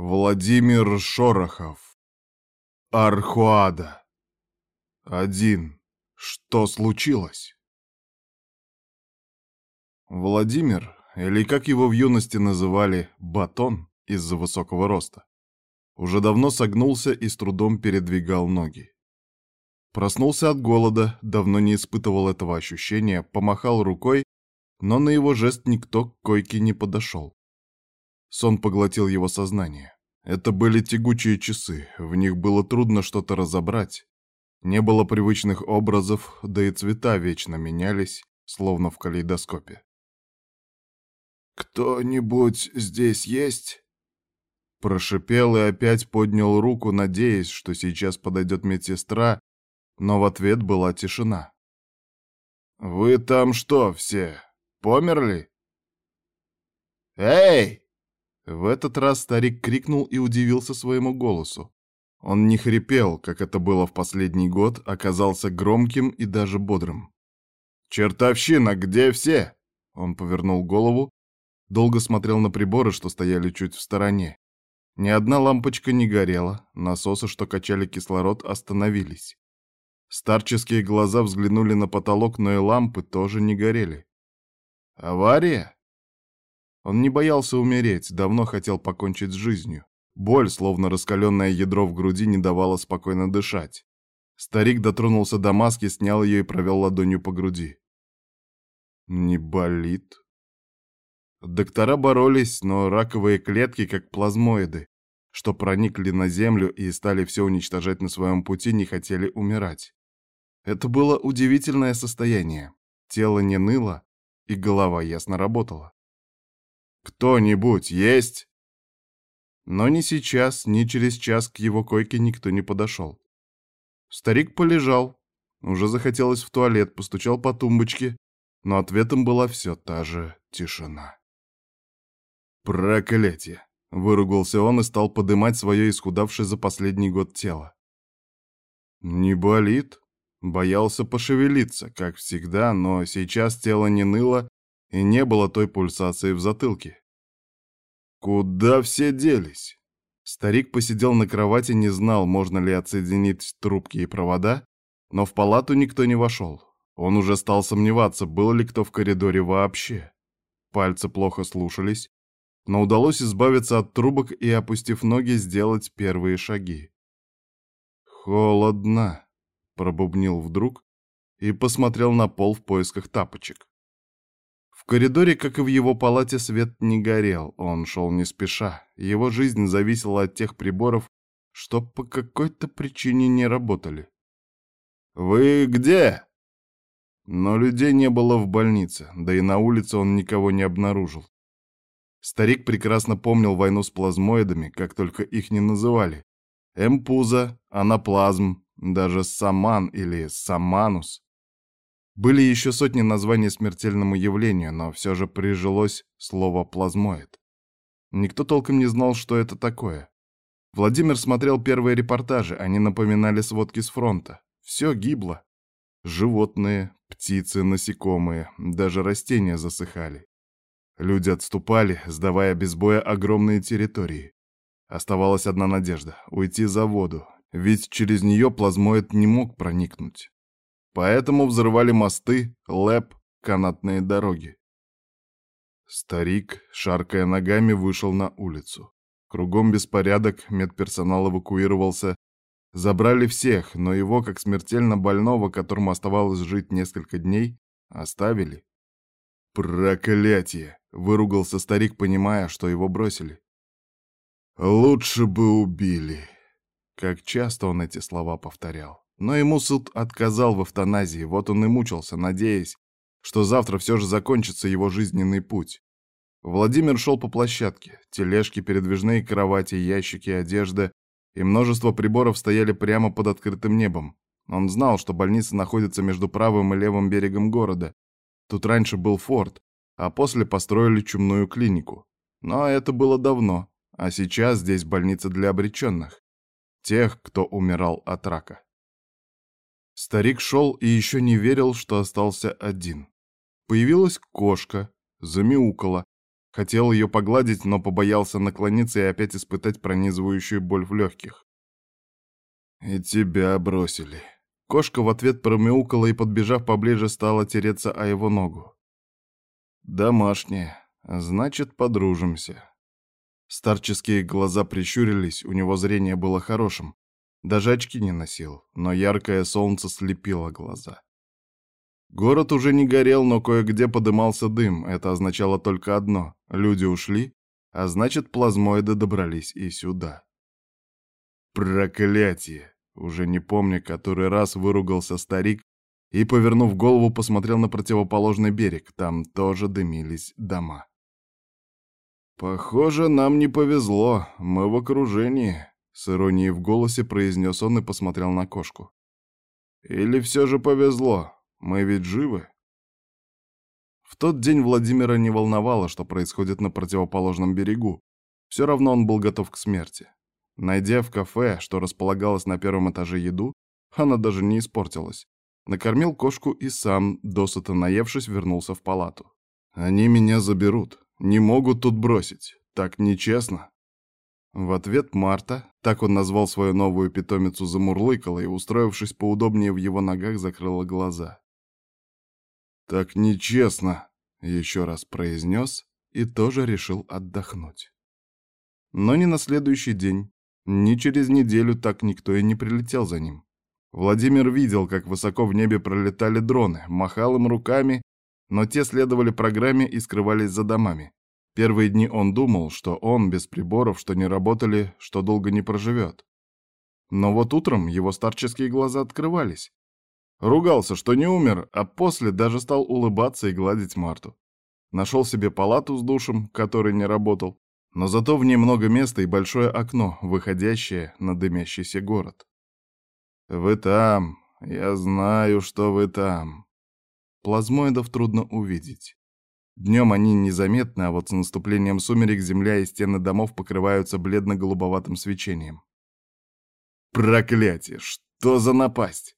Владимир Шорохов. Архуада. Один. Что случилось? Владимир, или как его в юности называли, Батон из-за высокого роста, уже давно согнулся и с трудом передвигал ноги. Проснулся от голода, давно не испытывал этого ощущения, помахал рукой, но на его жест никто к койке не подошел. Сон поглотил его сознание. Это были тягучие часы, в них было трудно что-то разобрать. Не было привычных образов, да и цвета вечно менялись, словно в калейдоскопе. «Кто-нибудь здесь есть?» Прошипел и опять поднял руку, надеясь, что сейчас подойдет медсестра, но в ответ была тишина. «Вы там что, все, померли?» «Эй!» В этот раз старик крикнул и удивился своему голосу. Он не хрипел, как это было в последний год, оказался громким и даже бодрым. «Чертовщина, где все?» Он повернул голову, долго смотрел на приборы, что стояли чуть в стороне. Ни одна лампочка не горела, насосы, что качали кислород, остановились. Старческие глаза взглянули на потолок, но и лампы тоже не горели. «Авария?» Он не боялся умереть, давно хотел покончить с жизнью. Боль, словно раскаленное ядро в груди, не давала спокойно дышать. Старик дотронулся до маски, снял ее и провел ладонью по груди. «Не болит?» Доктора боролись, но раковые клетки, как плазмоиды, что проникли на Землю и стали все уничтожать на своем пути, не хотели умирать. Это было удивительное состояние. Тело не ныло, и голова ясно работала. «Кто-нибудь есть?» Но ни сейчас, ни через час к его койке никто не подошел. Старик полежал, уже захотелось в туалет, постучал по тумбочке, но ответом была все та же тишина. «Проклятие!» — выругался он и стал подымать свое исхудавшее за последний год тело. «Не болит?» Боялся пошевелиться, как всегда, но сейчас тело не ныло, и не было той пульсации в затылке. Куда все делись? Старик посидел на кровати, не знал, можно ли отсоединить трубки и провода, но в палату никто не вошел. Он уже стал сомневаться, был ли кто в коридоре вообще. Пальцы плохо слушались, но удалось избавиться от трубок и, опустив ноги, сделать первые шаги. «Холодно», — пробубнил вдруг и посмотрел на пол в поисках тапочек коридоре, как и в его палате, свет не горел, он шел не спеша. Его жизнь зависела от тех приборов, что по какой-то причине не работали. «Вы где?» Но людей не было в больнице, да и на улице он никого не обнаружил. Старик прекрасно помнил войну с плазмоидами, как только их не называли. Эмпуза, анаплазм, даже саман или саманус. Были еще сотни названий смертельному явлению, но все же прижилось слово «плазмоид». Никто толком не знал, что это такое. Владимир смотрел первые репортажи, они напоминали сводки с фронта. Все гибло. Животные, птицы, насекомые, даже растения засыхали. Люди отступали, сдавая без боя огромные территории. Оставалась одна надежда — уйти за воду, ведь через нее плазмоид не мог проникнуть. Поэтому взрывали мосты, лэп, канатные дороги. Старик, шаркая ногами, вышел на улицу. Кругом беспорядок, медперсонал эвакуировался. Забрали всех, но его, как смертельно больного, которому оставалось жить несколько дней, оставили. «Проклятие!» — выругался старик, понимая, что его бросили. «Лучше бы убили!» Как часто он эти слова повторял. Но ему суд отказал в эвтаназии, вот он и мучился, надеясь, что завтра все же закончится его жизненный путь. Владимир шел по площадке. Тележки, передвижные кровати, ящики, одежда и множество приборов стояли прямо под открытым небом. Он знал, что больница находится между правым и левым берегом города. Тут раньше был форт, а после построили чумную клинику. Но это было давно, а сейчас здесь больница для обреченных. Тех, кто умирал от рака. Старик шел и еще не верил, что остался один. Появилась кошка, замяукала, Хотел ее погладить, но побоялся наклониться и опять испытать пронизывающую боль в легких. «И тебя бросили». Кошка в ответ промяукала и, подбежав поближе, стала тереться о его ногу. «Домашняя. Значит, подружимся». Старческие глаза прищурились, у него зрение было хорошим. Даже очки не носил, но яркое солнце слепило глаза. Город уже не горел, но кое-где подымался дым. Это означало только одно — люди ушли, а значит, плазмоиды добрались и сюда. Проклятие! Уже не помня, который раз выругался старик и, повернув голову, посмотрел на противоположный берег. Там тоже дымились дома. «Похоже, нам не повезло. Мы в окружении», — с иронией в голосе произнес он и посмотрел на кошку. «Или все же повезло? Мы ведь живы?» В тот день Владимира не волновало, что происходит на противоположном берегу. Все равно он был готов к смерти. Найдя в кафе, что располагалось на первом этаже еду, она даже не испортилась. Накормил кошку и сам, досыта наевшись, вернулся в палату. «Они меня заберут», не могут тут бросить. Так нечестно. В ответ Марта, так он назвал свою новую питомицу, замурлыкала и, устроившись поудобнее в его ногах, закрыла глаза. «Так нечестно», — еще раз произнес и тоже решил отдохнуть. Но не на следующий день, ни через неделю так никто и не прилетел за ним. Владимир видел, как высоко в небе пролетали дроны, махал им руками но те следовали программе и скрывались за домами. Первые дни он думал, что он без приборов, что не работали, что долго не проживет. Но вот утром его старческие глаза открывались. Ругался, что не умер, а после даже стал улыбаться и гладить Марту. Нашел себе палату с душем, который не работал, но зато в ней много места и большое окно, выходящее на дымящийся город. «Вы там, я знаю, что вы там», Плазмоидов трудно увидеть. Днем они незаметны, а вот с наступлением сумерек земля и стены домов покрываются бледно-голубоватым свечением. Проклятие! Что за напасть?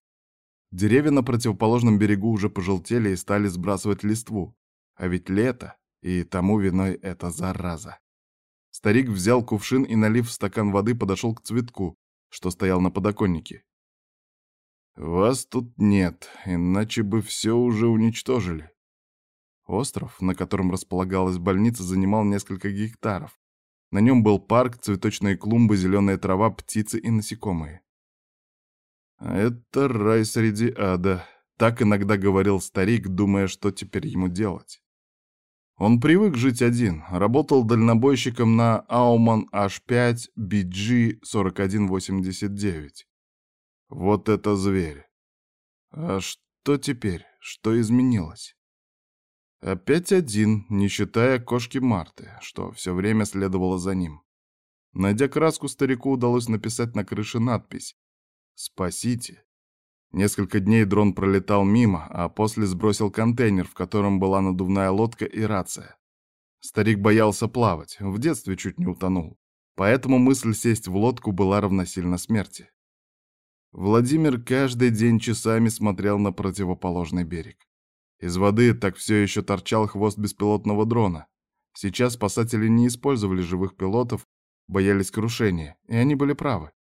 Деревья на противоположном берегу уже пожелтели и стали сбрасывать листву. А ведь лето, и тому виной эта зараза. Старик взял кувшин и, налив в стакан воды, подошел к цветку, что стоял на подоконнике. «Вас тут нет, иначе бы все уже уничтожили». Остров, на котором располагалась больница, занимал несколько гектаров. На нем был парк, цветочные клумбы, зеленая трава, птицы и насекомые. «Это рай среди ада», — так иногда говорил старик, думая, что теперь ему делать. Он привык жить один, работал дальнобойщиком на Ауман H5 BG 4189. Вот это зверь. А что теперь? Что изменилось? Опять один, не считая кошки Марты, что все время следовало за ним. Найдя краску, старику удалось написать на крыше надпись «Спасите». Несколько дней дрон пролетал мимо, а после сбросил контейнер, в котором была надувная лодка и рация. Старик боялся плавать, в детстве чуть не утонул. Поэтому мысль сесть в лодку была равносильна смерти. Владимир каждый день часами смотрел на противоположный берег. Из воды так все еще торчал хвост беспилотного дрона. Сейчас спасатели не использовали живых пилотов, боялись крушения, и они были правы.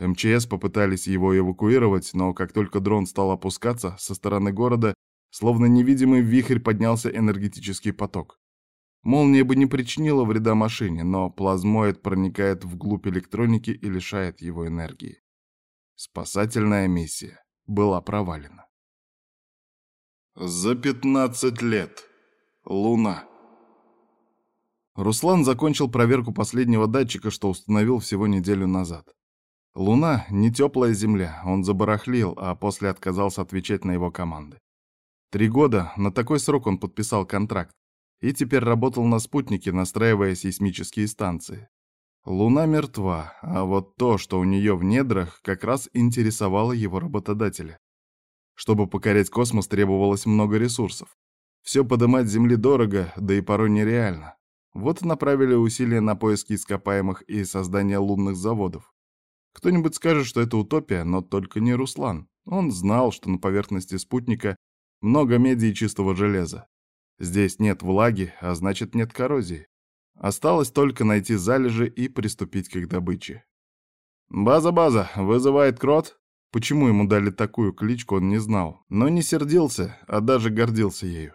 МЧС попытались его эвакуировать, но как только дрон стал опускаться, со стороны города, словно невидимый вихрь поднялся энергетический поток. Молния бы не причинила вреда машине, но плазмоид проникает вглубь электроники и лишает его энергии. Спасательная миссия была провалена. За 15 лет. Луна. Руслан закончил проверку последнего датчика, что установил всего неделю назад. Луна — не теплая земля, он забарахлил, а после отказался отвечать на его команды. Три года, на такой срок он подписал контракт, и теперь работал на спутнике, настраивая сейсмические станции. Луна мертва, а вот то, что у нее в недрах, как раз интересовало его работодателя. Чтобы покорять космос, требовалось много ресурсов. Все подымать с Земли дорого, да и порой нереально. Вот направили усилия на поиски ископаемых и создание лунных заводов. Кто-нибудь скажет, что это утопия, но только не Руслан. Он знал, что на поверхности спутника много меди и чистого железа. Здесь нет влаги, а значит нет коррозии. Осталось только найти залежи и приступить к их добыче. «База-база, вызывает крот?» Почему ему дали такую кличку, он не знал, но не сердился, а даже гордился ею.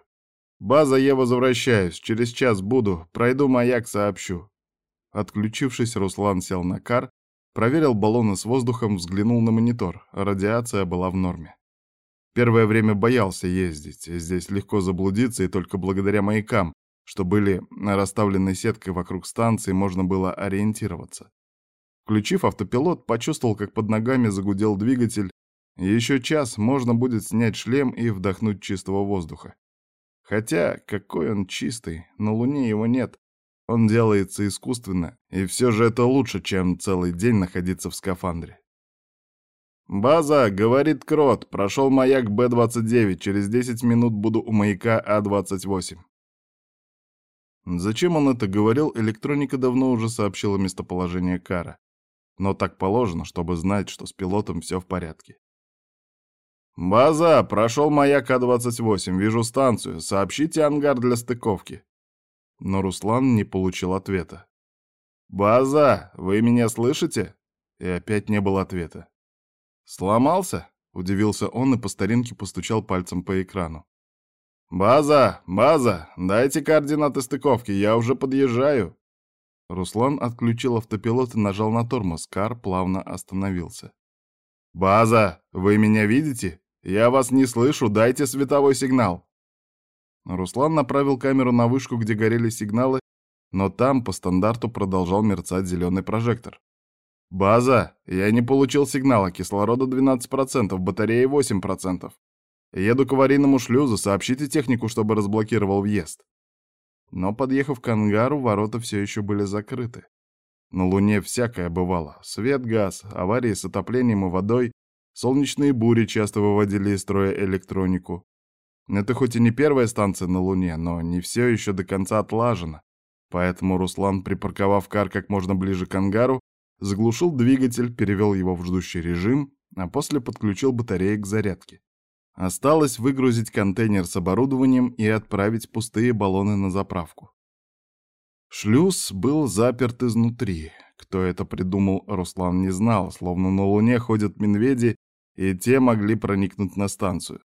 «База, я возвращаюсь, через час буду, пройду маяк, сообщу». Отключившись, Руслан сел на кар, проверил баллоны с воздухом, взглянул на монитор, радиация была в норме. Первое время боялся ездить, здесь легко заблудиться, и только благодаря маякам, что были расставлены сеткой вокруг станции, можно было ориентироваться. Включив автопилот, почувствовал, как под ногами загудел двигатель, еще час можно будет снять шлем и вдохнуть чистого воздуха. Хотя, какой он чистый, на Луне его нет. Он делается искусственно, и все же это лучше, чем целый день находиться в скафандре. «База, — говорит Крот, — прошел маяк Б-29, через 10 минут буду у маяка А-28». Зачем он это говорил, электроника давно уже сообщила местоположение Кара но так положено, чтобы знать, что с пилотом все в порядке. «База, прошел маяк А-28, вижу станцию, сообщите ангар для стыковки». Но Руслан не получил ответа. «База, вы меня слышите?» И опять не было ответа. «Сломался?» — удивился он и по старинке постучал пальцем по экрану. «База, база, дайте координаты стыковки, я уже подъезжаю». Руслан отключил автопилот и нажал на тормоз. Кар плавно остановился. «База, вы меня видите? Я вас не слышу, дайте световой сигнал!» Руслан направил камеру на вышку, где горели сигналы, но там по стандарту продолжал мерцать зеленый прожектор. «База, я не получил сигнала, кислорода 12%, батареи 8%. Еду к аварийному шлюзу, сообщите технику, чтобы разблокировал въезд». Но, подъехав к ангару, ворота все еще были закрыты. На Луне всякое бывало. Свет, газ, аварии с отоплением и водой, солнечные бури часто выводили из строя электронику. Это хоть и не первая станция на Луне, но не все еще до конца отлажено. Поэтому Руслан, припарковав кар как можно ближе к ангару, заглушил двигатель, перевел его в ждущий режим, а после подключил батареи к зарядке. Осталось выгрузить контейнер с оборудованием и отправить пустые баллоны на заправку. Шлюз был заперт изнутри. Кто это придумал, Руслан не знал, словно на Луне ходят медведи, и те могли проникнуть на станцию.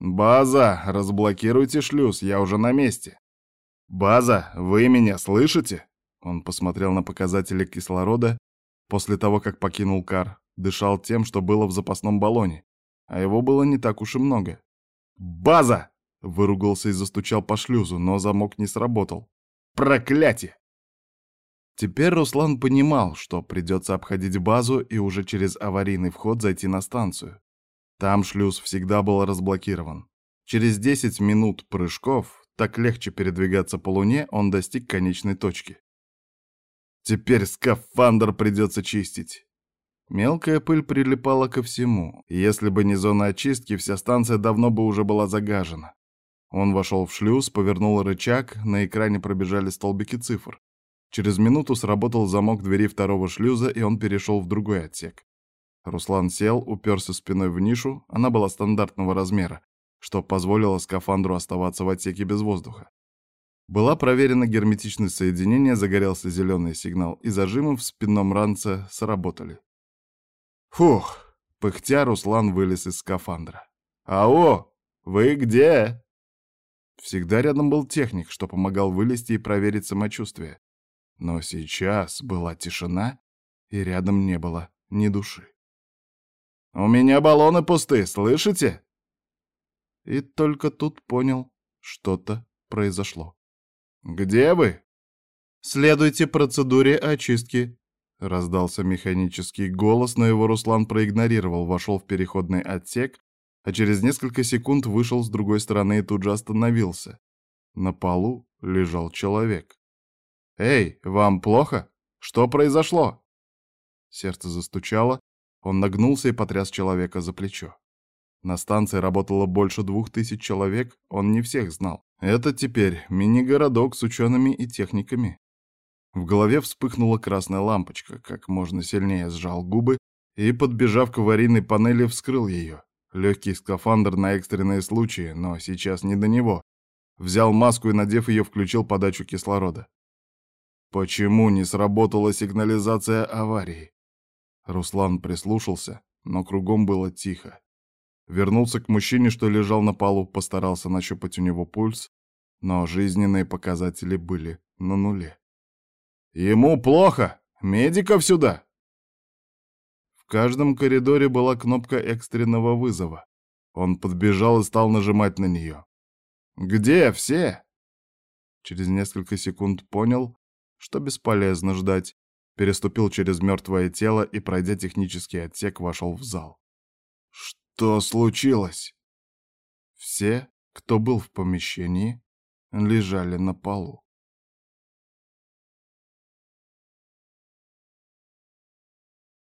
«База, разблокируйте шлюз, я уже на месте». «База, вы меня слышите?» Он посмотрел на показатели кислорода после того, как покинул кар, дышал тем, что было в запасном баллоне а его было не так уж и много. «База!» — выругался и застучал по шлюзу, но замок не сработал. «Проклятие!» Теперь Руслан понимал, что придется обходить базу и уже через аварийный вход зайти на станцию. Там шлюз всегда был разблокирован. Через 10 минут прыжков, так легче передвигаться по Луне, он достиг конечной точки. Теперь скафандр придется чистить. Мелкая пыль прилипала ко всему. Если бы не зона очистки, вся станция давно бы уже была загажена. Он вошел в шлюз, повернул рычаг, на экране пробежали столбики цифр. Через минуту сработал замок двери второго шлюза, и он перешел в другой отсек. Руслан сел, уперся спиной в нишу, она была стандартного размера, что позволило скафандру оставаться в отсеке без воздуха. Была проверена герметичность соединения, загорелся зеленый сигнал, и зажимы в спинном ранце сработали. Фух, пыхтя Руслан вылез из скафандра. «Ау, вы где?» Всегда рядом был техник, что помогал вылезти и проверить самочувствие. Но сейчас была тишина, и рядом не было ни души. «У меня баллоны пусты, слышите?» И только тут понял, что-то произошло. «Где вы?» «Следуйте процедуре очистки Раздался механический голос, но его Руслан проигнорировал, вошел в переходный отсек, а через несколько секунд вышел с другой стороны и тут же остановился. На полу лежал человек. «Эй, вам плохо? Что произошло?» Сердце застучало, он нагнулся и потряс человека за плечо. На станции работало больше двух тысяч человек, он не всех знал. Это теперь мини-городок с учеными и техниками. В голове вспыхнула красная лампочка, как можно сильнее сжал губы и, подбежав к аварийной панели, вскрыл ее. Легкий скафандр на экстренные случаи, но сейчас не до него. Взял маску и, надев ее, включил подачу кислорода. Почему не сработала сигнализация аварии? Руслан прислушался, но кругом было тихо. Вернулся к мужчине, что лежал на полу, постарался нащупать у него пульс, но жизненные показатели были на нуле. «Ему плохо! Медиков сюда!» В каждом коридоре была кнопка экстренного вызова. Он подбежал и стал нажимать на нее. «Где все?» Через несколько секунд понял, что бесполезно ждать, переступил через мертвое тело и, пройдя технический отсек, вошел в зал. «Что случилось?» Все, кто был в помещении, лежали на полу.